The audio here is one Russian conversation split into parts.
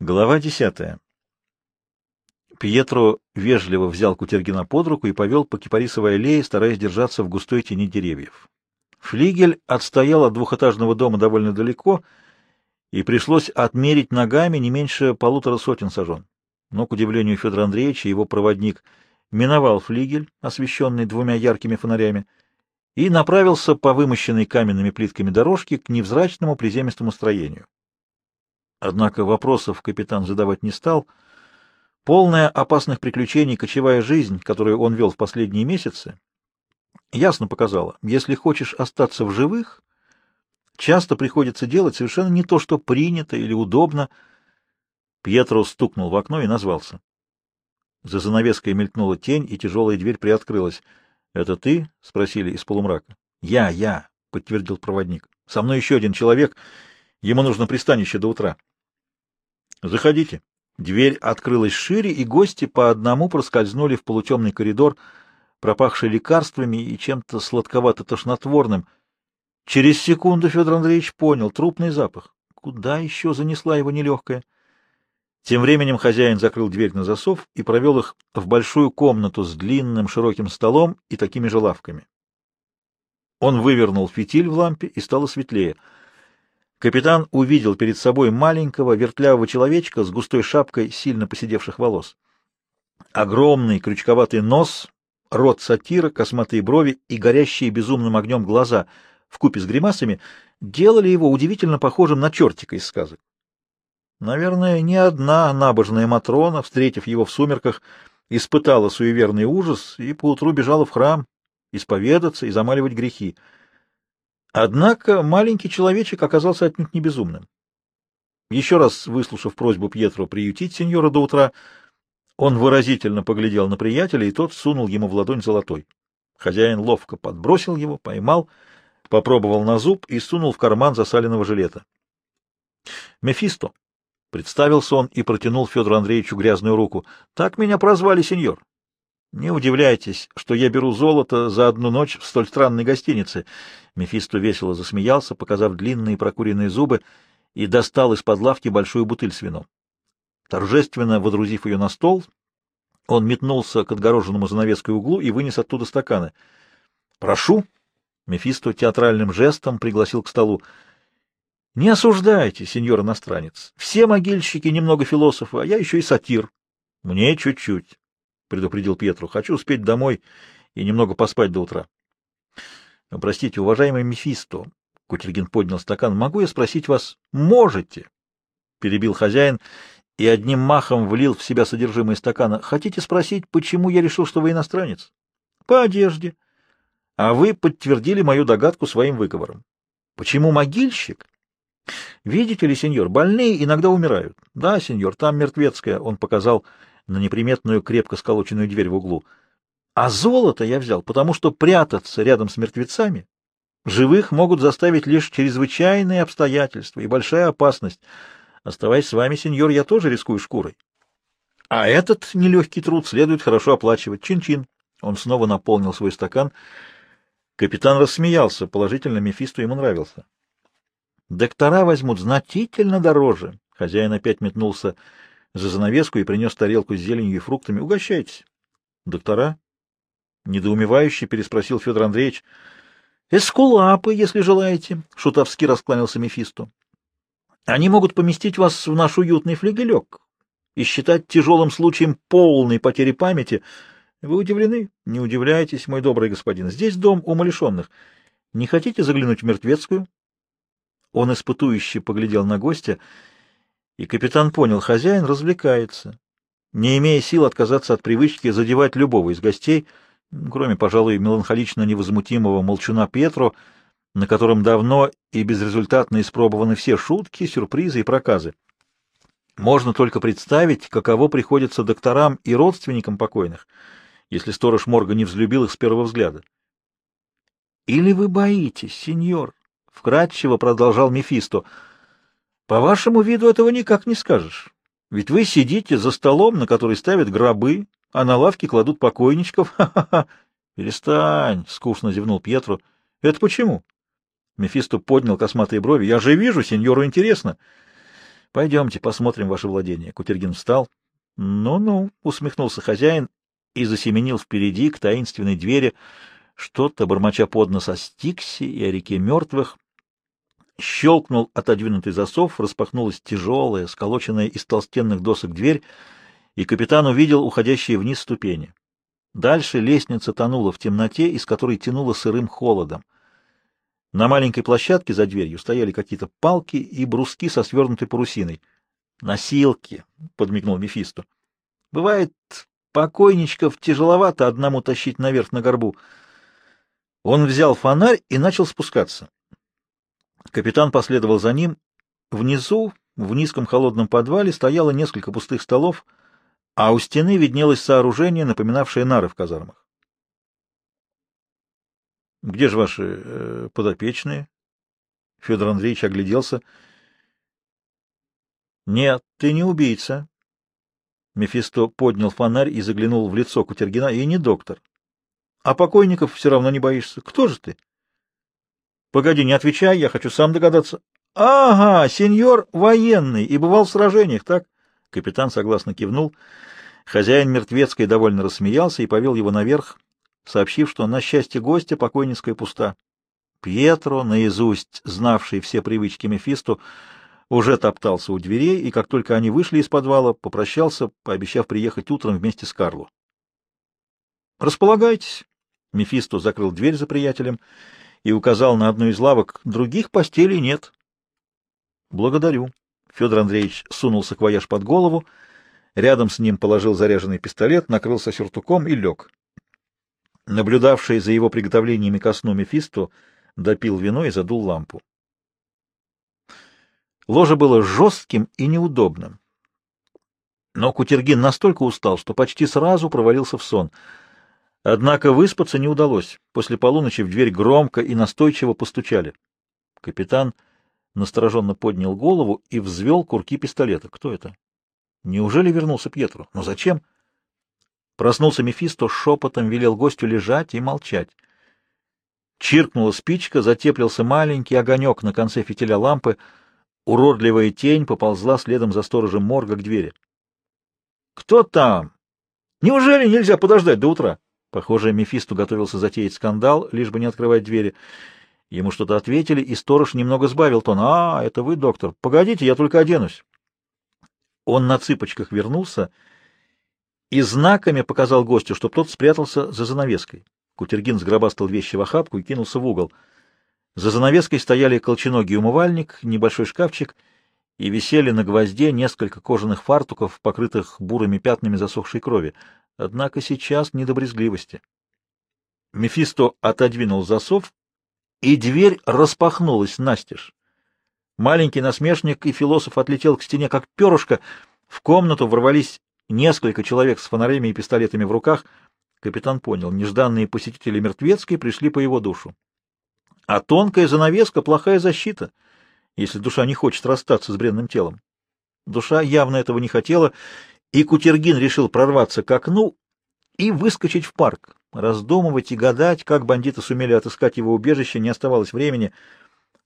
Глава десятая. Пьетро вежливо взял Кутергина под руку и повел по кипарисовой аллее, стараясь держаться в густой тени деревьев. Флигель отстоял от двухэтажного дома довольно далеко, и пришлось отмерить ногами не меньше полутора сотен сажен. Но, к удивлению Федора Андреевича, его проводник миновал флигель, освещенный двумя яркими фонарями, и направился по вымощенной каменными плитками дорожке к невзрачному приземистому строению. Однако вопросов капитан задавать не стал. Полная опасных приключений кочевая жизнь, которую он вел в последние месяцы, ясно показала, если хочешь остаться в живых, часто приходится делать совершенно не то, что принято или удобно. Пьетро стукнул в окно и назвался. За занавеской мелькнула тень, и тяжелая дверь приоткрылась. — Это ты? — спросили из полумрака. — Я, я, — подтвердил проводник. — Со мной еще один человек. Ему нужно пристанище до утра. Заходите. Дверь открылась шире, и гости по одному проскользнули в полутемный коридор, пропахший лекарствами и чем-то сладковато-тошнотворным. Через секунду Федор Андреевич понял — трупный запах. Куда еще занесла его нелегкая? Тем временем хозяин закрыл дверь на засов и провел их в большую комнату с длинным широким столом и такими же лавками. Он вывернул фитиль в лампе, и стало светлее — Капитан увидел перед собой маленького вертлявого человечка с густой шапкой сильно поседевших волос. Огромный крючковатый нос, рот сатира, косматые брови и горящие безумным огнем глаза вкупе с гримасами делали его удивительно похожим на чертика из сказок. Наверное, ни одна набожная Матрона, встретив его в сумерках, испытала суеверный ужас и поутру бежала в храм исповедаться и замаливать грехи. Однако маленький человечек оказался отнюдь не безумным. Еще раз выслушав просьбу Пьетро приютить сеньора до утра, он выразительно поглядел на приятеля, и тот сунул ему в ладонь золотой. Хозяин ловко подбросил его, поймал, попробовал на зуб и сунул в карман засаленного жилета. «Мефисто!» — представился он и протянул Федору Андреевичу грязную руку. «Так меня прозвали, сеньор. Не удивляйтесь, что я беру золото за одну ночь в столь странной гостинице. Мефисто весело засмеялся, показав длинные прокуренные зубы, и достал из-под лавки большую бутыль с вином. Торжественно водрузив ее на стол, он метнулся к отгороженному занавеской углу и вынес оттуда стаканы. «Прошу!» — Мефисто театральным жестом пригласил к столу. «Не осуждайте, сеньор иностранец. Все могильщики немного философы, а я еще и сатир. Мне чуть-чуть. — предупредил Петру. — Хочу успеть домой и немного поспать до утра. — Простите, уважаемый Мефисто, — Кутергин поднял стакан, — могу я спросить вас, можете? — перебил хозяин и одним махом влил в себя содержимое стакана. — Хотите спросить, почему я решил, что вы иностранец? — По одежде. А вы подтвердили мою догадку своим выговором. Почему могильщик? Видите ли, сеньор, больные иногда умирают. Да, сеньор, там мертвецкая, он показал на неприметную крепко сколоченную дверь в углу. А золото я взял, потому что прятаться рядом с мертвецами живых могут заставить лишь чрезвычайные обстоятельства и большая опасность. Оставаясь с вами, сеньор, я тоже рискую шкурой. А этот нелегкий труд следует хорошо оплачивать. Чин-чин. Он снова наполнил свой стакан. Капитан рассмеялся. Положительно, Мефисту ему нравился. Доктора возьмут значительно дороже. Хозяин опять метнулся за занавеску и принес тарелку с зеленью и фруктами. Угощайтесь. Доктора? Недоумевающе переспросил Федор Андреевич. Эскулапы, если желаете, шутовски раскланялся Мефисто. Они могут поместить вас в наш уютный флигелек и считать тяжелым случаем полной потери памяти. Вы удивлены? Не удивляйтесь, мой добрый господин. Здесь дом умалишенных. Не хотите заглянуть в мертвецкую? Он испытующе поглядел на гостя и капитан понял, хозяин развлекается, не имея сил отказаться от привычки задевать любого из гостей, кроме, пожалуй, меланхолично невозмутимого молчуна Петро, на котором давно и безрезультатно испробованы все шутки, сюрпризы и проказы. Можно только представить, каково приходится докторам и родственникам покойных, если сторож морга не взлюбил их с первого взгляда. — Или вы боитесь, сеньор? — вкратчиво продолжал Мефисто — по вашему виду этого никак не скажешь. Ведь вы сидите за столом, на который ставят гробы, а на лавке кладут покойничков. Ха-ха-ха! Перестань, — скучно зевнул Пьетро. Это почему? Мефисто поднял косматые брови. Я же вижу, сеньору интересно. — Пойдемте, посмотрим ваше владение. Кутергин встал. «Ну — Ну-ну, — усмехнулся хозяин и засеменил впереди к таинственной двери, что-то, бормоча под нос о Стиксе и о реке мертвых. Щелкнул отодвинутый засов, распахнулась тяжелая, сколоченная из толстенных досок дверь, и капитан увидел уходящие вниз ступени. Дальше лестница тонула в темноте, из которой тянуло сырым холодом. На маленькой площадке за дверью стояли какие-то палки и бруски со свернутой парусиной. «Носилки!» — подмигнул Мефисто. «Бывает, покойничков тяжеловато одному тащить наверх на горбу». Он взял фонарь и начал спускаться. Капитан последовал за ним. Внизу, в низком холодном подвале, стояло несколько пустых столов, а у стены виднелось сооружение, напоминавшее нары в казармах. — Где же ваши э, подопечные? Федор Андреевич огляделся. — Нет, ты не убийца. Мефисто поднял фонарь и заглянул в лицо Кутергина. — И не доктор. А покойников все равно не боишься. Кто же ты? — Погоди, не отвечай, я хочу сам догадаться. — Ага, сеньор военный и бывал в сражениях, так? Капитан согласно кивнул. Хозяин мертвецкой довольно рассмеялся и повел его наверх, сообщив, что на счастье гостя покойницкая пуста. Пьетро, наизусть знавший все привычки Мефисту, уже топтался у дверей, и как только они вышли из подвала, попрощался, пообещав приехать утром вместе с Карло. «Располагайтесь». Мефисто закрыл дверь за приятелем и указал на одну из лавок. «Других постелей нет». «Благодарю». Федор Андреевич сунул саквояж под голову, рядом с ним положил заряженный пистолет, накрылся сюртуком и лег. Наблюдавший за его приготовлениями ко сну Мефисто допил вино и задул лампу. Ложе было жестким и неудобным. Но Кутергин настолько устал, что почти сразу провалился в сон. Однако выспаться не удалось. После полуночи в дверь громко и настойчиво постучали. Капитан настороженно поднял голову и взвел курки пистолета. Кто это? Неужели вернулся Пьетро? Но зачем? — Проснулся Мефисто, шепотом велел гостю лежать и молчать. Чиркнула спичка, затеплился маленький огонек на конце фитиля лампы. Уродливая тень поползла следом за сторожем морга к двери. — Кто там? Неужели нельзя подождать до утра? Похоже, Мефисто готовился затеять скандал, лишь бы не открывать двери. Ему что-то ответили, и сторож немного сбавил тон. — А, это вы, доктор. Погодите, я только оденусь. Он на цыпочках вернулся и знаками показал гостю, чтобы тот спрятался за занавеской. Кутергин сгробастал вещи в охапку и кинулся в угол. За занавеской стояли колченогий умывальник, небольшой шкафчик, и висели на гвозде несколько кожаных фартуков, покрытых бурыми пятнами засохшей крови. Однако сейчас не до брезгливости. Мефисто отодвинул засов, и дверь распахнулась настежь. Маленький насмешник и философ отлетел к стене, как перышко. В комнату ворвались Несколько человек с фонарями и пистолетами в руках. Капитан понял, нежданные посетители Мертвецкой пришли по его душу. А тонкая занавеска — плохая защита, если душа не хочет расстаться с бренным телом. Душа явно этого не хотела, и Кутергин решил прорваться к окну и выскочить в парк. Раздумывать и гадать, как бандиты сумели отыскать его убежище, не оставалось времени.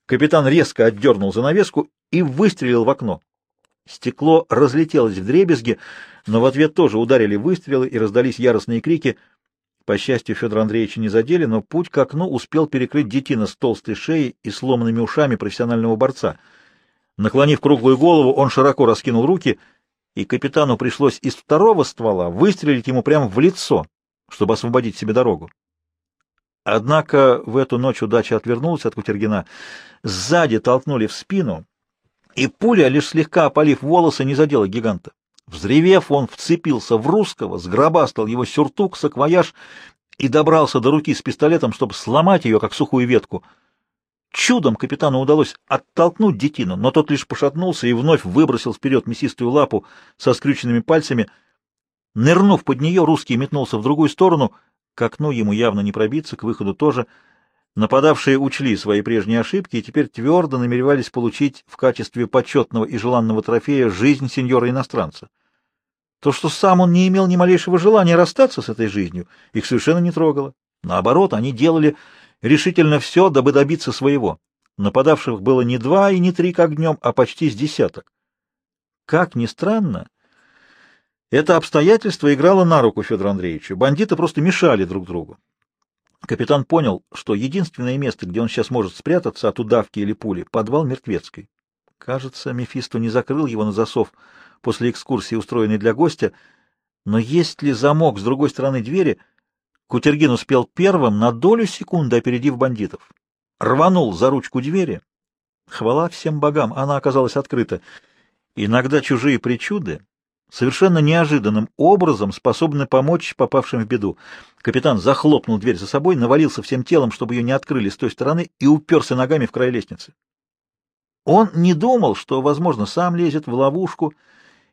Капитан резко отдернул занавеску и выстрелил в окно. Стекло разлетелось в дребезги, но в ответ тоже ударили выстрелы и раздались яростные крики. По счастью, Федора Андреевича не задели, но путь к окну успел перекрыть детина с толстой шеей и сломанными ушами профессионального борца. Наклонив круглую голову, он широко раскинул руки, и капитану пришлось из второго ствола выстрелить ему прямо в лицо, чтобы освободить себе дорогу. Однако в эту ночь удача отвернулась от Кутергина. Сзади толкнули в спину, и пуля, лишь слегка опалив волосы, не задела гиганта. Взревев, он вцепился в русского, сгробастал его сюртук, саквояж и добрался до руки с пистолетом, чтобы сломать ее, как сухую ветку. Чудом капитану удалось оттолкнуть детину, но тот лишь пошатнулся и вновь выбросил вперед мясистую лапу со скрюченными пальцами. Нырнув под нее, русский метнулся в другую сторону. К окну ему явно не пробиться, к выходу тоже — Нападавшие учли свои прежние ошибки и теперь твердо намеревались получить в качестве почетного и желанного трофея жизнь сеньора-иностранца. То, что сам он не имел ни малейшего желания расстаться с этой жизнью, их совершенно не трогало. Наоборот, они делали решительно все, дабы добиться своего. Нападавших было не два и не три, как днем, а почти с десяток. Как ни странно, это обстоятельство играло на руку Федору Андреевичу. Бандиты просто мешали друг другу. Капитан понял, что единственное место, где он сейчас может спрятаться от удавки или пули — подвал Мертвецкой. Кажется, Мефисто не закрыл его на засов после экскурсии, устроенной для гостя, но есть ли замок с другой стороны двери, Кутергин успел первым на долю секунды опередив бандитов. Рванул за ручку двери. Хвала всем богам, она оказалась открыта. Иногда чужие причуды совершенно неожиданным образом способны помочь попавшим в беду. Капитан захлопнул дверь за собой, навалился всем телом, чтобы ее не открыли с той стороны, и уперся ногами в край лестницы. Он не думал, что, возможно, сам лезет в ловушку,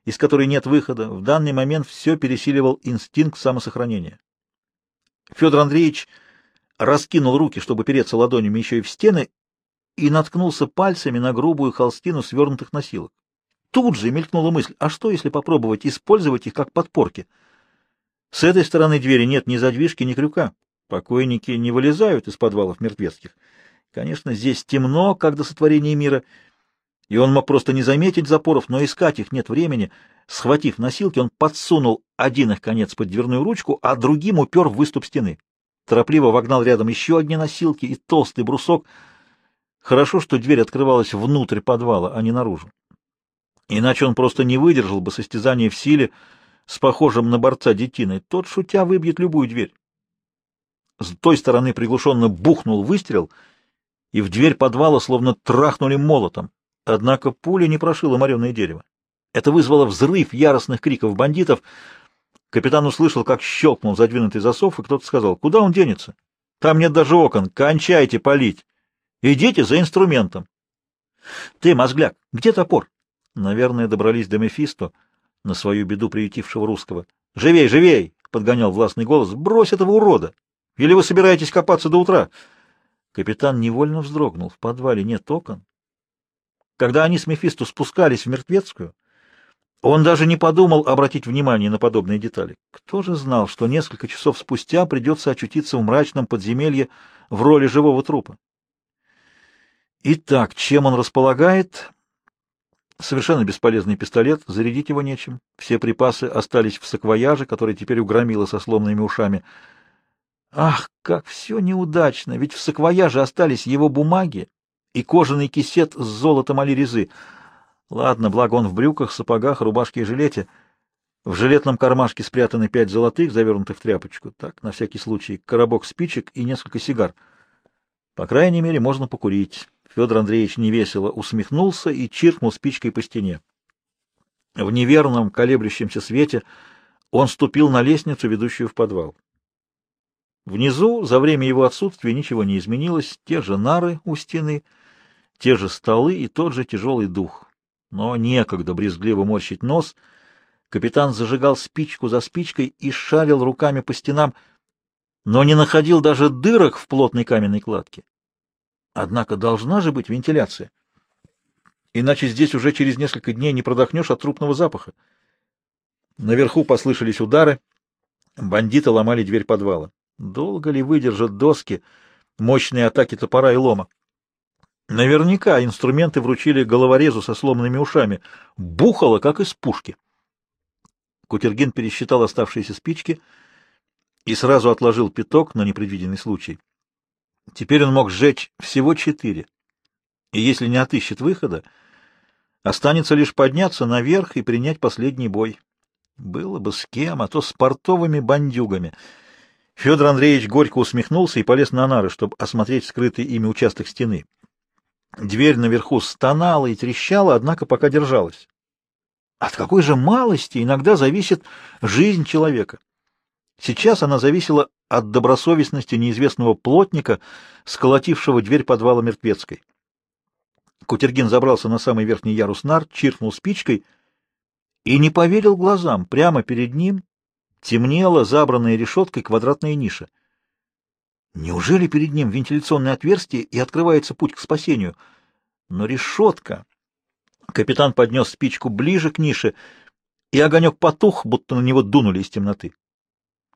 из которой нет выхода. В данный момент все пересиливал инстинкт самосохранения. Федор Андреевич раскинул руки, чтобы переться ладонями еще и в стены, и наткнулся пальцами на грубую холстину свернутых носилок. Тут же мелькнула мысль, а что, если попробовать использовать их как подпорки? С этой стороны двери нет ни задвижки, ни крюка. Покойники не вылезают из подвалов мертвецких. Конечно, здесь темно, как до сотворения мира, и он мог просто не заметить запоров, но искать их нет времени. Схватив носилки, он подсунул один их конец под дверную ручку, а другим упер в выступ стены. Торопливо вогнал рядом еще одни носилки и толстый брусок. Хорошо, что дверь открывалась внутрь подвала, а не наружу. Иначе он просто не выдержал бы состязания в силе с похожим на борца детиной. Тот, шутя, выбьет любую дверь. С той стороны приглушенно бухнул выстрел, и в дверь подвала словно трахнули молотом. Однако пуля не прошила мореное дерево. Это вызвало взрыв яростных криков бандитов. Капитан услышал, как щелкнул задвинутый засов, и кто-то сказал, куда он денется? Там нет даже окон, кончайте палить. Идите за инструментом. Ты, мозгляк, где топор? Наверное, добрались до Мефисто, на свою беду приютившего русского. «Живей, живей!» — подгонял властный голос. «Брось этого урода! Или вы собираетесь копаться до утра?» Капитан невольно вздрогнул. В подвале нет окон. Когда они с Мефисто спускались в Мертвецкую, он даже не подумал обратить внимание на подобные детали. Кто же знал, что несколько часов спустя придется очутиться в мрачном подземелье в роли живого трупа? Итак, чем он располагает, Совершенно бесполезный пистолет, зарядить его нечем. Все припасы остались в саквояже, который теперь угромило со сломанными ушами. Ах, как все неудачно! Ведь в саквояже остались его бумаги и кожаный кисет с золотом али Ладно, благо он в брюках, сапогах, рубашке и жилете. В жилетном кармашке спрятаны пять золотых, завернутых в тряпочку. Так, на всякий случай, коробок спичек и несколько сигар. По крайней мере, можно покурить. Федор Андреевич невесело усмехнулся и чиркнул спичкой по стене. В неверном колеблющемся свете он ступил на лестницу, ведущую в подвал. Внизу, за время его отсутствия, ничего не изменилось. Те же нары у стены, те же столы и тот же тяжелый дух. Но некогда брезгливо морщить нос. Капитан зажигал спичку за спичкой и шарил руками по стенам, но не находил даже дырок в плотной каменной кладке. Однако должна же быть вентиляция. Иначе здесь уже через несколько дней не продохнешь от трупного запаха. Наверху послышались удары. Бандиты ломали дверь подвала. Долго ли выдержат доски мощные атаки топора и лома? Наверняка инструменты вручили головорезу со сломанными ушами. Бухало, как из пушки. Кутергин пересчитал оставшиеся спички и сразу отложил пяток на непредвиденный случай. Теперь он мог сжечь всего четыре. И если не отыщет выхода, останется лишь подняться наверх и принять последний бой. Было бы с кем, а то с портовыми бандюгами. Федор Андреевич горько усмехнулся и полез на нары, чтобы осмотреть скрытый ими участок стены. Дверь наверху стонала и трещала, однако пока держалась. От какой же малости иногда зависит жизнь человека? Сейчас она зависела от добросовестности неизвестного плотника, сколотившего дверь подвала Мертвецкой. Кутергин забрался на самый верхний ярус нар, чиркнул спичкой и не поверил глазам. Прямо перед ним темнела забранная решеткой квадратная ниша. Неужели перед ним вентиляционное отверстие и открывается путь к спасению? Но решетка... Капитан поднес спичку ближе к нише, и огонек потух, будто на него дунули из темноты.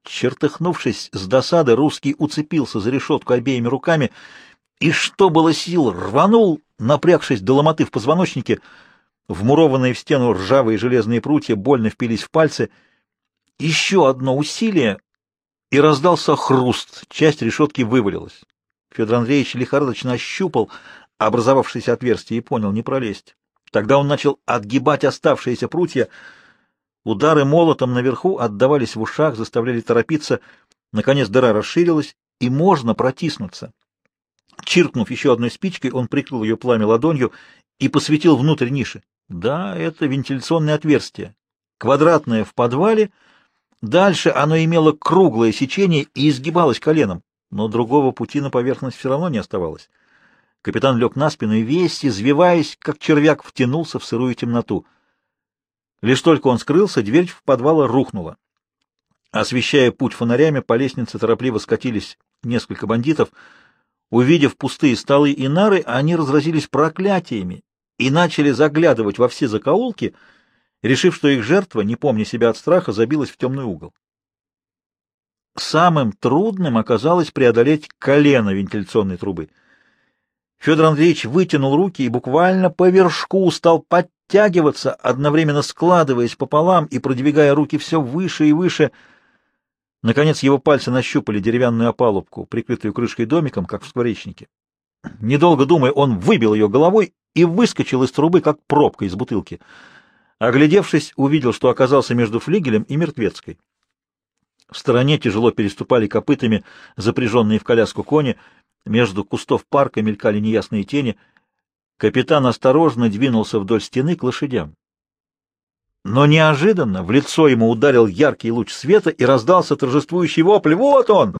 Чертыхнувшись с досады, русский уцепился за решетку обеими руками и, что было сил, рванул, напрягшись до ломоты в позвоночнике. Вмурованные в стену ржавые железные прутья больно впились в пальцы. Еще одно усилие, и раздался хруст. Часть решетки вывалилась. Федор Андреевич лихорадочно ощупал образовавшееся отверстие и понял, не пролезть. Тогда он начал отгибать оставшиеся прутья. Удары молотом наверху отдавались в ушах, заставляли торопиться. Наконец дыра расширилась, и можно протиснуться. Чиркнув еще одной спичкой, он прикрыл ее пламя ладонью и посветил внутрь ниши. Да, это вентиляционное отверстие. Квадратное в подвале. Дальше оно имело круглое сечение и изгибалось коленом, но другого пути на поверхность все равно не оставалось. Капитан лег на спину и весь, извиваясь, как червяк, втянулся в сырую темноту. Лишь только он скрылся, дверь в подвал рухнула. Освещая путь фонарями, по лестнице торопливо скатились несколько бандитов. Увидев пустые столы и нары, они разразились проклятиями и начали заглядывать во все закоулки, решив, что их жертва, не помня себя от страха, забилась в темный угол. Самым трудным оказалось преодолеть колено вентиляционной трубы. Федор Андреевич вытянул руки и буквально по вершку стал подтягиваться, одновременно складываясь пополам и продвигая руки все выше и выше. Наконец его пальцы нащупали деревянную опалубку, прикрытую крышкой домиком, как в скворечнике. Недолго думая, он выбил ее головой и выскочил из трубы, как пробка из бутылки. Оглядевшись, увидел, что оказался между флигелем и мертвецкой. В стороне тяжело переступали копытами запряженные в коляску кони, между кустов парка мелькали неясные тени. Капитан осторожно двинулся вдоль стены к лошадям. Но неожиданно в лицо ему ударил яркий луч света и раздался торжествующий вопль. «Вот он!